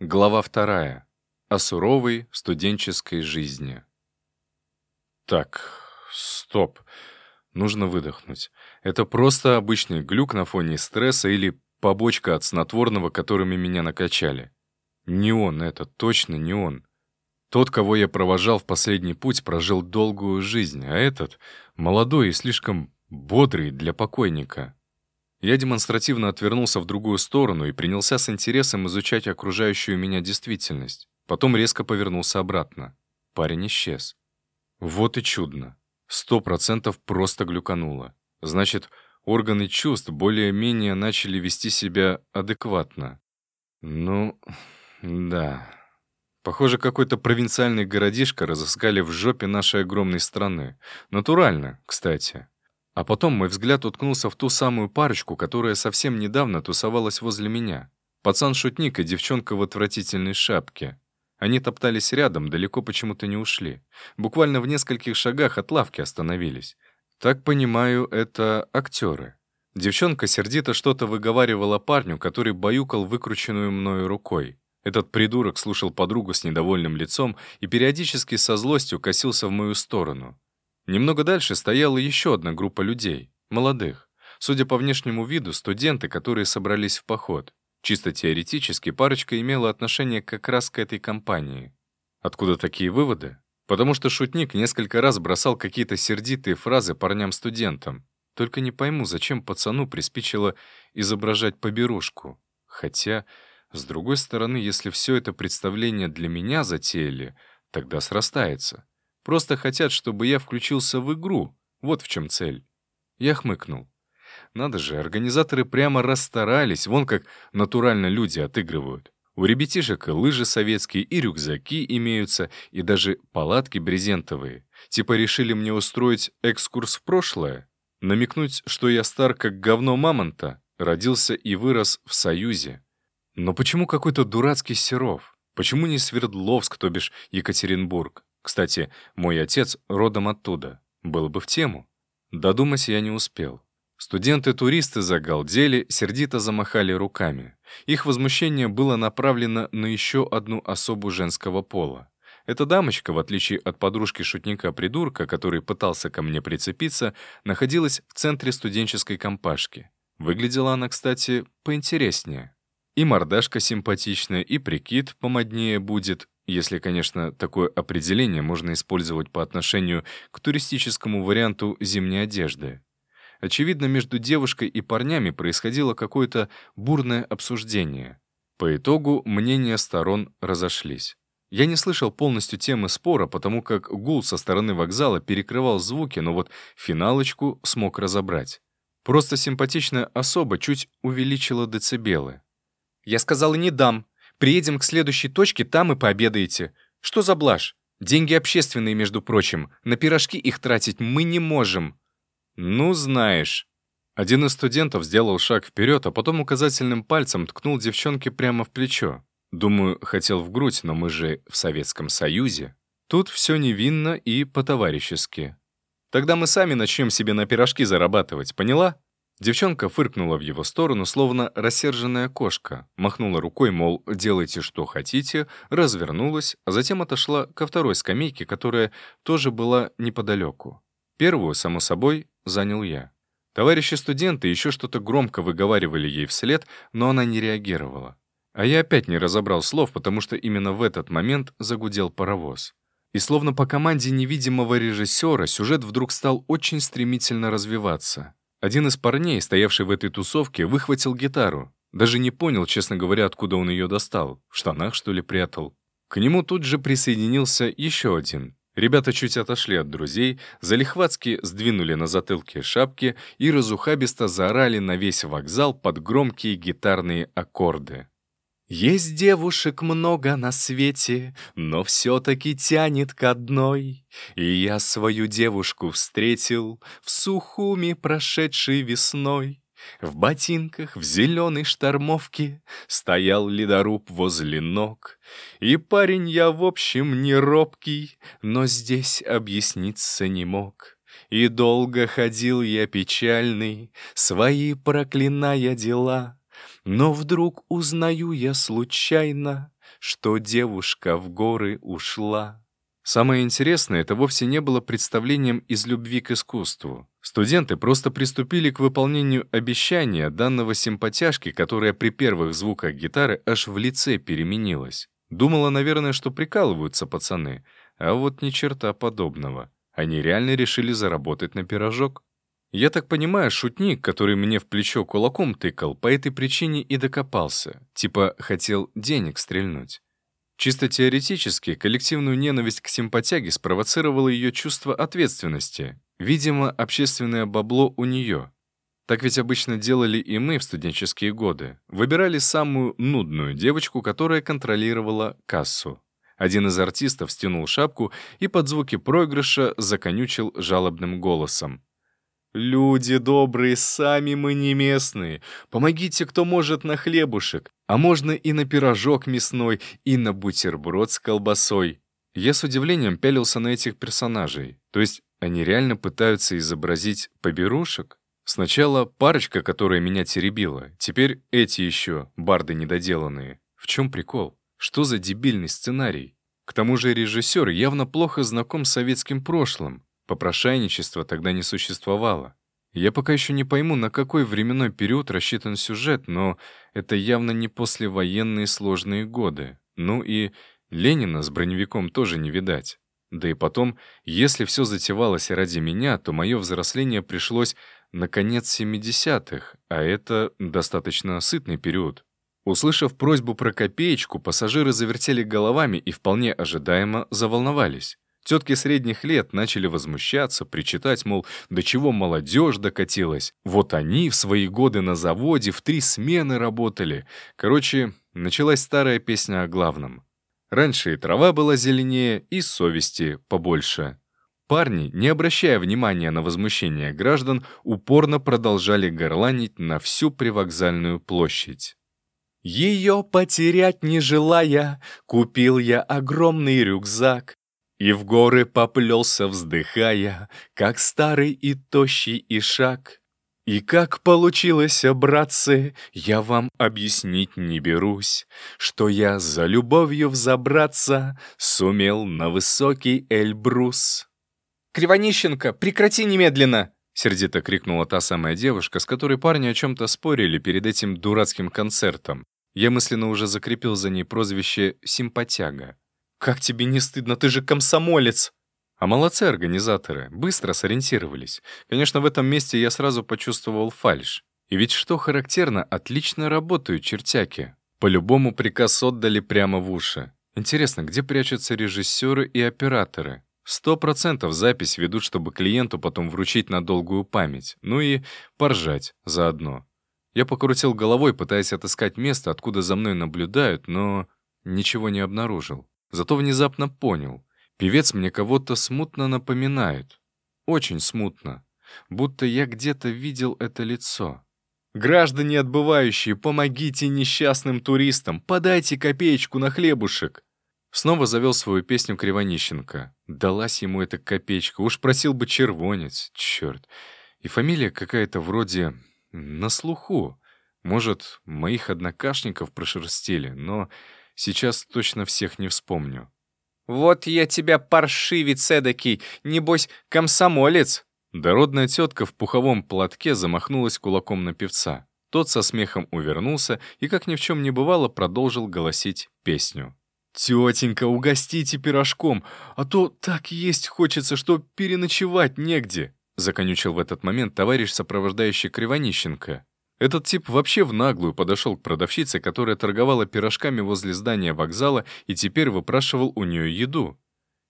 Глава вторая. О суровой студенческой жизни. Так, стоп. Нужно выдохнуть. Это просто обычный глюк на фоне стресса или побочка от снотворного, которыми меня накачали. Не он это, точно не он. Тот, кого я провожал в последний путь, прожил долгую жизнь, а этот — молодой и слишком бодрый для покойника. Я демонстративно отвернулся в другую сторону и принялся с интересом изучать окружающую меня действительность. Потом резко повернулся обратно. Парень исчез. Вот и чудно. Сто процентов просто глюкануло. Значит, органы чувств более-менее начали вести себя адекватно. Ну, да. Похоже, какой-то провинциальный городишко разыскали в жопе нашей огромной страны. Натурально, кстати. А потом мой взгляд уткнулся в ту самую парочку, которая совсем недавно тусовалась возле меня. Пацан-шутник и девчонка в отвратительной шапке. Они топтались рядом, далеко почему-то не ушли. Буквально в нескольких шагах от лавки остановились. Так понимаю, это актеры. Девчонка сердито что-то выговаривала парню, который баюкал выкрученную мною рукой. Этот придурок слушал подругу с недовольным лицом и периодически со злостью косился в мою сторону. Немного дальше стояла еще одна группа людей, молодых. Судя по внешнему виду, студенты, которые собрались в поход. Чисто теоретически парочка имела отношение как раз к этой компании. Откуда такие выводы? Потому что шутник несколько раз бросал какие-то сердитые фразы парням-студентам. Только не пойму, зачем пацану приспичило изображать поберушку. Хотя с другой стороны, если все это представление для меня затеяли, тогда срастается. Просто хотят, чтобы я включился в игру. Вот в чем цель. Я хмыкнул. Надо же, организаторы прямо расстарались, вон как натурально люди отыгрывают. У ребятишек и лыжи советские, и рюкзаки имеются, и даже палатки брезентовые. Типа решили мне устроить экскурс в прошлое? Намекнуть, что я стар как говно мамонта, родился и вырос в Союзе. Но почему какой-то дурацкий Серов? Почему не Свердловск, то бишь Екатеринбург? Кстати, мой отец родом оттуда. Было бы в тему. Додумать я не успел. Студенты-туристы загалдели, сердито замахали руками. Их возмущение было направлено на еще одну особу женского пола. Эта дамочка, в отличие от подружки-шутника-придурка, который пытался ко мне прицепиться, находилась в центре студенческой компашки. Выглядела она, кстати, поинтереснее. И мордашка симпатичная, и прикид помоднее будет, если, конечно, такое определение можно использовать по отношению к туристическому варианту зимней одежды. Очевидно, между девушкой и парнями происходило какое-то бурное обсуждение. По итогу мнения сторон разошлись. Я не слышал полностью темы спора, потому как гул со стороны вокзала перекрывал звуки, но вот финалочку смог разобрать. Просто симпатичная особа чуть увеличила децибелы. Я сказала, не дам. Приедем к следующей точке, там и пообедаете. Что за блажь? Деньги общественные, между прочим. На пирожки их тратить мы не можем. Ну, знаешь. Один из студентов сделал шаг вперед, а потом указательным пальцем ткнул девчонке прямо в плечо. Думаю, хотел в грудь, но мы же в Советском Союзе. Тут все невинно и по-товарищески. Тогда мы сами начнем себе на пирожки зарабатывать, поняла? Девчонка фыркнула в его сторону, словно рассерженная кошка, махнула рукой, мол, делайте, что хотите, развернулась, а затем отошла ко второй скамейке, которая тоже была неподалеку. Первую, само собой, занял я. Товарищи студенты еще что-то громко выговаривали ей вслед, но она не реагировала. А я опять не разобрал слов, потому что именно в этот момент загудел паровоз. И словно по команде невидимого режиссера сюжет вдруг стал очень стремительно развиваться. Один из парней, стоявший в этой тусовке, выхватил гитару. Даже не понял, честно говоря, откуда он ее достал. В штанах, что ли, прятал. К нему тут же присоединился еще один. Ребята чуть отошли от друзей, залихватски сдвинули на затылке шапки и разухабисто заорали на весь вокзал под громкие гитарные аккорды. Есть девушек много на свете, но все-таки тянет к одной. И я свою девушку встретил в Сухуми прошедшей весной. В ботинках, в зеленой штормовке Стоял ледоруб возле ног. И парень я, в общем, не робкий, Но здесь объясниться не мог. И долго ходил я печальный, Свои проклиная дела — но вдруг узнаю я случайно что девушка в горы ушла. Самое интересное, это вовсе не было представлением из любви к искусству. Студенты просто приступили к выполнению обещания данного симпатяшки, которая при первых звуках гитары аж в лице переменилась. Думала, наверное, что прикалываются пацаны, а вот ни черта подобного. Они реально решили заработать на пирожок. Я так понимаю, шутник, который мне в плечо кулаком тыкал, по этой причине и докопался. Типа хотел денег стрельнуть. Чисто теоретически, коллективную ненависть к симпатяге спровоцировало ее чувство ответственности. Видимо, общественное бабло у нее. Так ведь обычно делали и мы в студенческие годы. Выбирали самую нудную девочку, которая контролировала кассу. Один из артистов стянул шапку и под звуки проигрыша законючил жалобным голосом. «Люди добрые, сами мы не местные. Помогите, кто может, на хлебушек. А можно и на пирожок мясной, и на бутерброд с колбасой». Я с удивлением пялился на этих персонажей. То есть они реально пытаются изобразить поберушек? Сначала парочка, которая меня теребила, теперь эти еще, барды недоделанные. В чем прикол? Что за дебильный сценарий? К тому же режиссер явно плохо знаком с советским прошлым. Попрошайничества тогда не существовало. Я пока еще не пойму, на какой временной период рассчитан сюжет, но это явно не послевоенные сложные годы. Ну и Ленина с броневиком тоже не видать. Да и потом, если все затевалось ради меня, то мое взросление пришлось на конец 70-х, а это достаточно сытный период. Услышав просьбу про копеечку, пассажиры завертели головами и вполне ожидаемо заволновались. Тетки средних лет начали возмущаться, причитать, мол, до чего молодежь докатилась. Вот они в свои годы на заводе в три смены работали. Короче, началась старая песня о главном. Раньше и трава была зеленее, и совести побольше. Парни, не обращая внимания на возмущение граждан, упорно продолжали горланить на всю привокзальную площадь. Ее потерять не желая, купил я огромный рюкзак. И в горы поплелся, вздыхая, как старый и тощий ишак. И как получилось, братцы, я вам объяснить не берусь, что я за любовью взобраться сумел на высокий Эльбрус. «Кривонищенко, прекрати немедленно!» Сердито крикнула та самая девушка, с которой парни о чем-то спорили перед этим дурацким концертом. Я мысленно уже закрепил за ней прозвище «Симпатяга». «Как тебе не стыдно? Ты же комсомолец!» А молодцы организаторы, быстро сориентировались. Конечно, в этом месте я сразу почувствовал фальш. И ведь что характерно, отлично работают чертяки. По-любому приказ отдали прямо в уши. Интересно, где прячутся режиссеры и операторы? Сто процентов запись ведут, чтобы клиенту потом вручить на долгую память. Ну и поржать заодно. Я покрутил головой, пытаясь отыскать место, откуда за мной наблюдают, но ничего не обнаружил. Зато внезапно понял. Певец мне кого-то смутно напоминает. Очень смутно. Будто я где-то видел это лицо. «Граждане отбывающие, помогите несчастным туристам! Подайте копеечку на хлебушек!» Снова завел свою песню Кривонищенко. Далась ему эта копеечка, уж просил бы червонец, черт. И фамилия какая-то вроде на слуху. Может, моих однокашников прошерстили, но Сейчас точно всех не вспомню. «Вот я тебя, паршивец эдакий, небось, комсомолец!» Дородная тетка в пуховом платке замахнулась кулаком на певца. Тот со смехом увернулся и, как ни в чем не бывало, продолжил голосить песню. «Тетенька, угостите пирожком, а то так есть хочется, что переночевать негде», законючил в этот момент товарищ, сопровождающий Кривонищенко. Этот тип вообще в наглую подошел к продавщице, которая торговала пирожками возле здания вокзала и теперь выпрашивал у нее еду.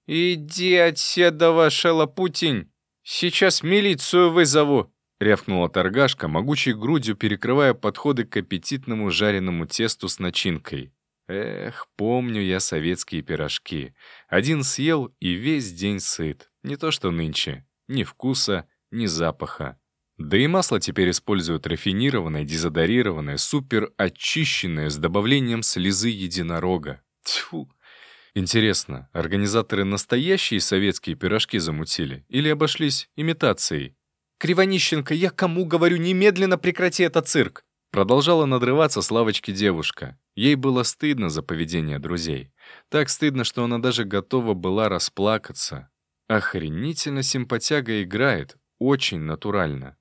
«Иди отседова, шалопутень! Сейчас милицию вызову!» — рявкнула торгашка, могучей грудью перекрывая подходы к аппетитному жареному тесту с начинкой. Эх, помню я советские пирожки. Один съел и весь день сыт. Не то что нынче. Ни вкуса, ни запаха. Да и масло теперь используют рафинированное, дезодорированное, супер очищенное с добавлением слезы единорога. Тьфу. Интересно, организаторы настоящие советские пирожки замутили или обошлись имитацией? «Кривонищенко, я кому говорю, немедленно прекрати этот цирк!» Продолжала надрываться с лавочки девушка. Ей было стыдно за поведение друзей. Так стыдно, что она даже готова была расплакаться. Охренительно симпатяга играет, очень натурально.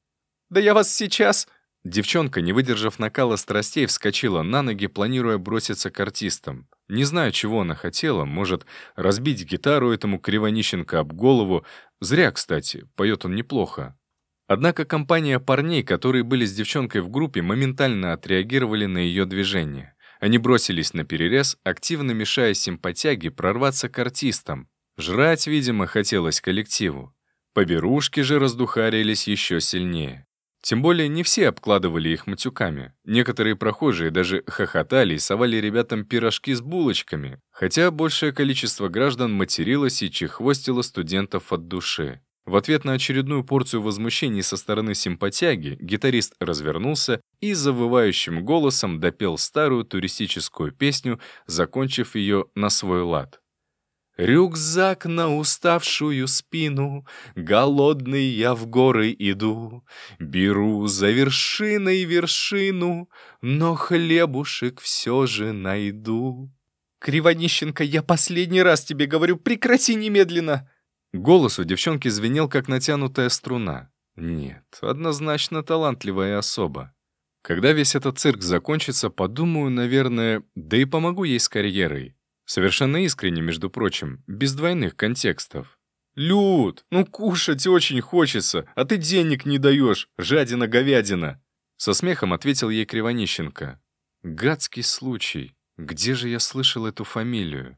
«Да я вас сейчас...» Девчонка, не выдержав накала страстей, вскочила на ноги, планируя броситься к артистам. Не знаю, чего она хотела, может, разбить гитару этому Кривонищенко об голову. Зря, кстати, поет он неплохо. Однако компания парней, которые были с девчонкой в группе, моментально отреагировали на ее движение. Они бросились на перерез, активно мешая симпатяге прорваться к артистам. Жрать, видимо, хотелось коллективу. Поберушки же раздухарились еще сильнее. Тем более не все обкладывали их матюками. Некоторые прохожие даже хохотали и совали ребятам пирожки с булочками, хотя большее количество граждан материлось и чехвостило студентов от души. В ответ на очередную порцию возмущений со стороны симпатяги гитарист развернулся и завывающим голосом допел старую туристическую песню, закончив ее на свой лад. Рюкзак на уставшую спину, Голодный я в горы иду, Беру за вершиной вершину, Но хлебушек все же найду. «Кривонищенко, я последний раз тебе говорю, прекрати немедленно!» Голос у девчонки звенел, как натянутая струна. Нет, однозначно талантливая особа. Когда весь этот цирк закончится, подумаю, наверное, да и помогу ей с карьерой. Совершенно искренне, между прочим, без двойных контекстов. «Люд, ну кушать очень хочется, а ты денег не даешь, жадина-говядина!» Со смехом ответил ей Кривонищенко. «Гадский случай. Где же я слышал эту фамилию?»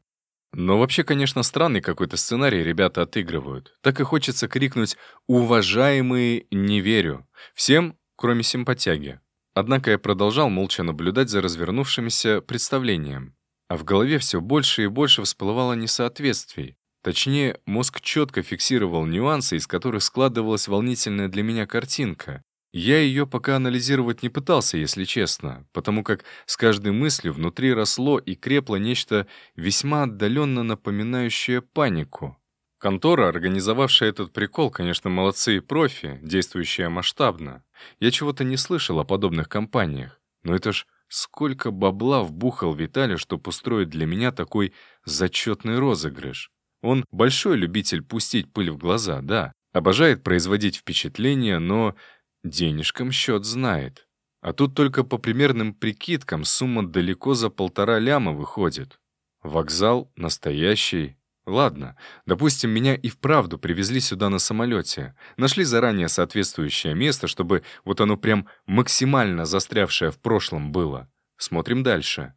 Но вообще, конечно, странный какой-то сценарий ребята отыгрывают. Так и хочется крикнуть «Уважаемые, не верю!» Всем, кроме симпатяги. Однако я продолжал молча наблюдать за развернувшимся представлением. А в голове все больше и больше всплывало несоответствий. Точнее, мозг четко фиксировал нюансы, из которых складывалась волнительная для меня картинка. Я ее пока анализировать не пытался, если честно, потому как с каждой мыслью внутри росло и крепло нечто весьма отдаленно напоминающее панику. Контора, организовавшая этот прикол, конечно, молодцы и профи, действующая масштабно. Я чего-то не слышал о подобных компаниях, но это ж Сколько бабла вбухал Виталий, чтобы устроить для меня такой зачетный розыгрыш. Он большой любитель пустить пыль в глаза, да. Обожает производить впечатление, но денежкам счет знает. А тут только по примерным прикидкам сумма далеко за полтора ляма выходит. Вокзал настоящий, Ладно, допустим, меня и вправду привезли сюда на самолете. Нашли заранее соответствующее место, чтобы вот оно прям максимально застрявшее в прошлом было. Смотрим дальше.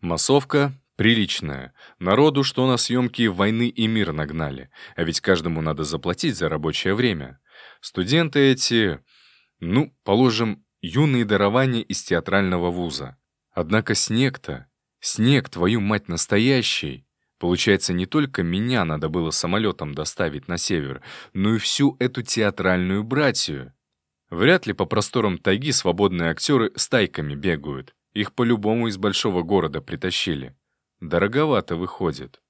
Массовка приличная. Народу, что на съемки «Войны и мир» нагнали. А ведь каждому надо заплатить за рабочее время. Студенты эти, ну, положим, юные дарования из театрального вуза. Однако снег-то, снег, твою мать, настоящий. Получается, не только меня надо было самолетом доставить на север, но и всю эту театральную братью. Вряд ли по просторам тайги свободные актеры стайками бегают. Их по-любому из большого города притащили. Дороговато выходит.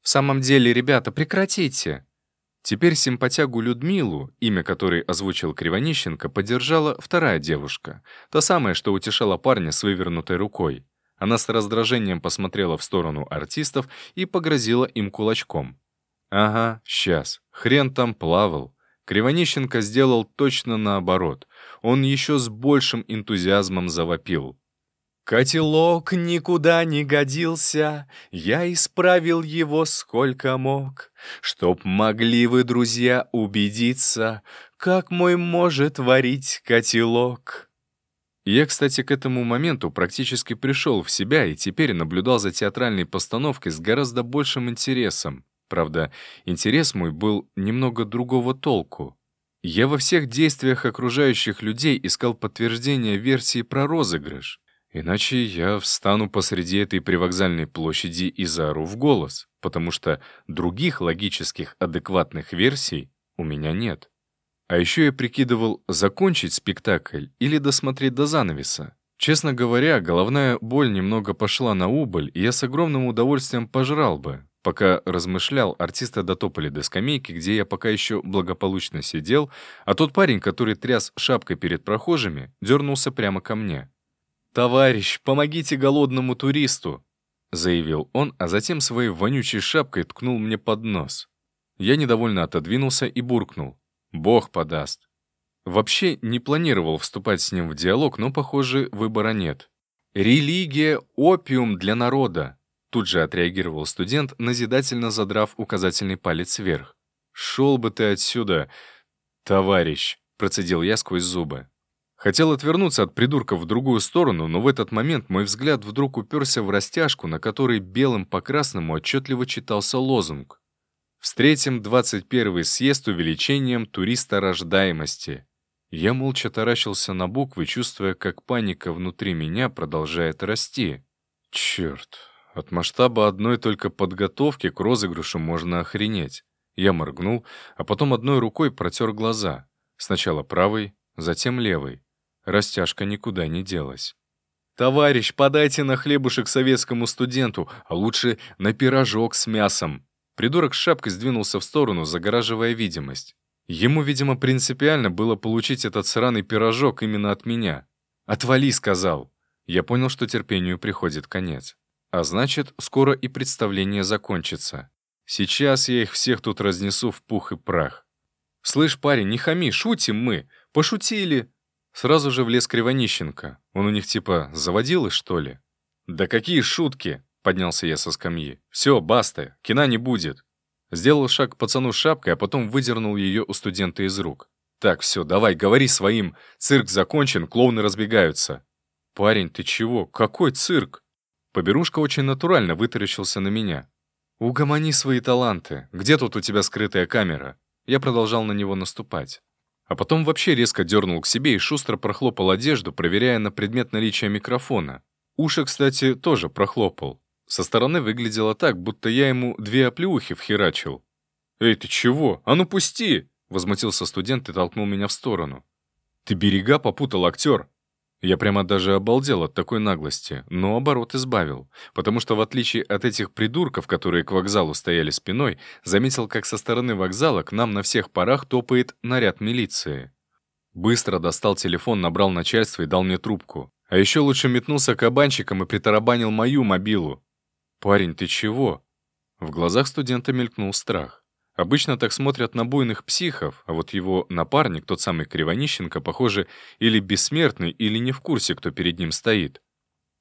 «В самом деле, ребята, прекратите!» Теперь симпатягу Людмилу, имя которой озвучил Кривонищенко, поддержала вторая девушка, та самая, что утешала парня с вывернутой рукой. Она с раздражением посмотрела в сторону артистов и погрозила им кулачком. «Ага, сейчас. Хрен там плавал». Кривонищенко сделал точно наоборот. Он еще с большим энтузиазмом завопил. Котелок никуда не годился, я исправил его сколько мог, Чтоб могли вы, друзья, убедиться, как мой может варить котелок. Я, кстати, к этому моменту практически пришел в себя и теперь наблюдал за театральной постановкой с гораздо большим интересом. Правда, интерес мой был немного другого толку. Я во всех действиях окружающих людей искал подтверждение версии про розыгрыш. Иначе я встану посреди этой привокзальной площади и заору в голос, потому что других логических адекватных версий у меня нет. А еще я прикидывал, закончить спектакль или досмотреть до занавеса. Честно говоря, головная боль немного пошла на убыль, и я с огромным удовольствием пожрал бы. Пока размышлял, артисты дотопали до скамейки, где я пока еще благополучно сидел, а тот парень, который тряс шапкой перед прохожими, дернулся прямо ко мне. «Товарищ, помогите голодному туристу!» — заявил он, а затем своей вонючей шапкой ткнул мне под нос. Я недовольно отодвинулся и буркнул. «Бог подаст». Вообще не планировал вступать с ним в диалог, но, похоже, выбора нет. «Религия — опиум для народа», — тут же отреагировал студент, назидательно задрав указательный палец вверх. «Шел бы ты отсюда, товарищ», — процедил я сквозь зубы. Хотел отвернуться от придурка в другую сторону, но в этот момент мой взгляд вдруг уперся в растяжку, на которой белым по красному отчетливо читался лозунг. «Встретим 21-й съезд увеличением туриста рождаемости». Я молча таращился на буквы, чувствуя, как паника внутри меня продолжает расти. Черт, от масштаба одной только подготовки к розыгрышу можно охренеть. Я моргнул, а потом одной рукой протер глаза. Сначала правой, затем левой. Растяжка никуда не делась. «Товарищ, подайте на хлебушек советскому студенту, а лучше на пирожок с мясом». Придурок с шапкой сдвинулся в сторону, загораживая видимость. Ему, видимо, принципиально было получить этот сраный пирожок именно от меня. «Отвали», — сказал. Я понял, что терпению приходит конец. А значит, скоро и представление закончится. Сейчас я их всех тут разнесу в пух и прах. «Слышь, парень, не хами, шутим мы. Пошутили. Сразу же влез Кривонищенко. Он у них типа заводилы, что ли? «Да какие шутки!» — поднялся я со скамьи. «Все, баста, кина не будет». Сделал шаг к пацану с шапкой, а потом выдернул ее у студента из рук. «Так, все, давай, говори своим. Цирк закончен, клоуны разбегаются». «Парень, ты чего? Какой цирк?» Поберушка очень натурально вытаращился на меня. «Угомони свои таланты. Где тут у тебя скрытая камера?» Я продолжал на него наступать. А потом вообще резко дернул к себе и шустро прохлопал одежду, проверяя на предмет наличия микрофона. Уши, кстати, тоже прохлопал. Со стороны выглядело так, будто я ему две оплеухи вхерачил. «Эй, ты чего? А ну пусти!» — возмутился студент и толкнул меня в сторону. «Ты берега попутал, актер!» Я прямо даже обалдел от такой наглости, но оборот избавил, потому что в отличие от этих придурков, которые к вокзалу стояли спиной, заметил, как со стороны вокзала к нам на всех парах топает наряд милиции. Быстро достал телефон, набрал начальство и дал мне трубку. А еще лучше метнулся кабанчиком и притарабанил мою мобилу. «Парень, ты чего?» В глазах студента мелькнул страх. Обычно так смотрят на буйных психов, а вот его напарник, тот самый Кривонищенко, похоже, или бессмертный, или не в курсе, кто перед ним стоит.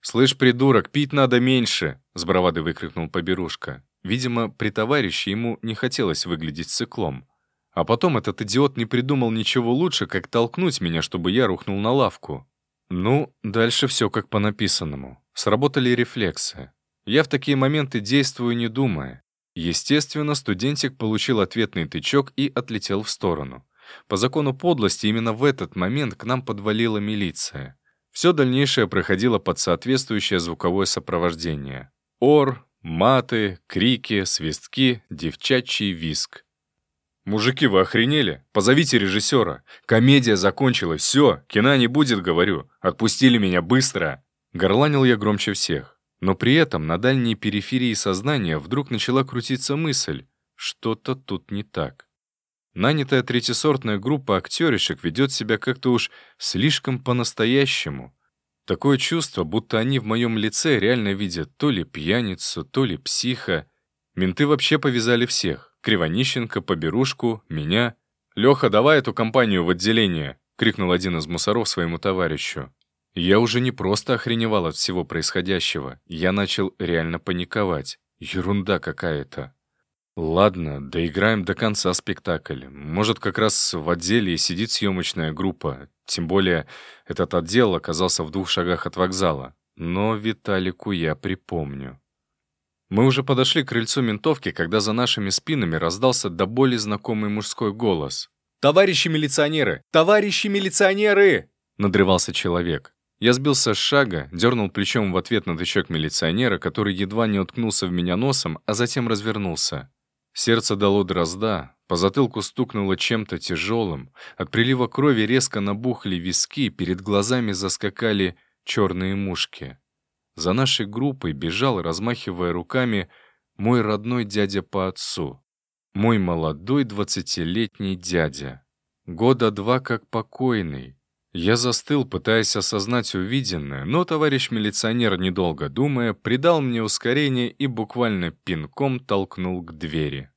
«Слышь, придурок, пить надо меньше!» — с бравадой выкрикнул Поберушка. Видимо, при товарище ему не хотелось выглядеть циклом. А потом этот идиот не придумал ничего лучше, как толкнуть меня, чтобы я рухнул на лавку. Ну, дальше все как по написанному. Сработали рефлексы. Я в такие моменты действую, не думая. Естественно, студентик получил ответный тычок и отлетел в сторону. По закону подлости именно в этот момент к нам подвалила милиция. Все дальнейшее проходило под соответствующее звуковое сопровождение. Ор, маты, крики, свистки, девчачий виск. «Мужики, вы охренели? Позовите режиссера. Комедия закончилась, все, кино не будет, говорю. Отпустили меня быстро!» Горланил я громче всех. Но при этом на дальней периферии сознания вдруг начала крутиться мысль, что-то тут не так. Нанятая третьесортная группа актеришек ведет себя как-то уж слишком по-настоящему. Такое чувство, будто они в моем лице реально видят то ли пьяницу, то ли психа. Менты вообще повязали всех. Кривонищенко, Поберушку, меня. «Леха, давай эту компанию в отделение!» — крикнул один из мусоров своему товарищу. Я уже не просто охреневал от всего происходящего, я начал реально паниковать. Ерунда какая-то. Ладно, доиграем до конца спектакль. Может, как раз в отделе и сидит съемочная группа. Тем более, этот отдел оказался в двух шагах от вокзала. Но Виталику я припомню. Мы уже подошли к крыльцу ментовки, когда за нашими спинами раздался до боли знакомый мужской голос. «Товарищи милиционеры! Товарищи милиционеры!» — надрывался человек. Я сбился с шага, дернул плечом в ответ на тычок милиционера, который едва не уткнулся в меня носом, а затем развернулся. Сердце дало дрозда, по затылку стукнуло чем-то тяжелым, от прилива крови резко набухли виски, перед глазами заскакали черные мушки. За нашей группой бежал, размахивая руками, мой родной дядя по отцу. Мой молодой двадцатилетний дядя. Года два как покойный. Я застыл, пытаясь осознать увиденное, но товарищ милиционер, недолго думая, придал мне ускорение и буквально пинком толкнул к двери.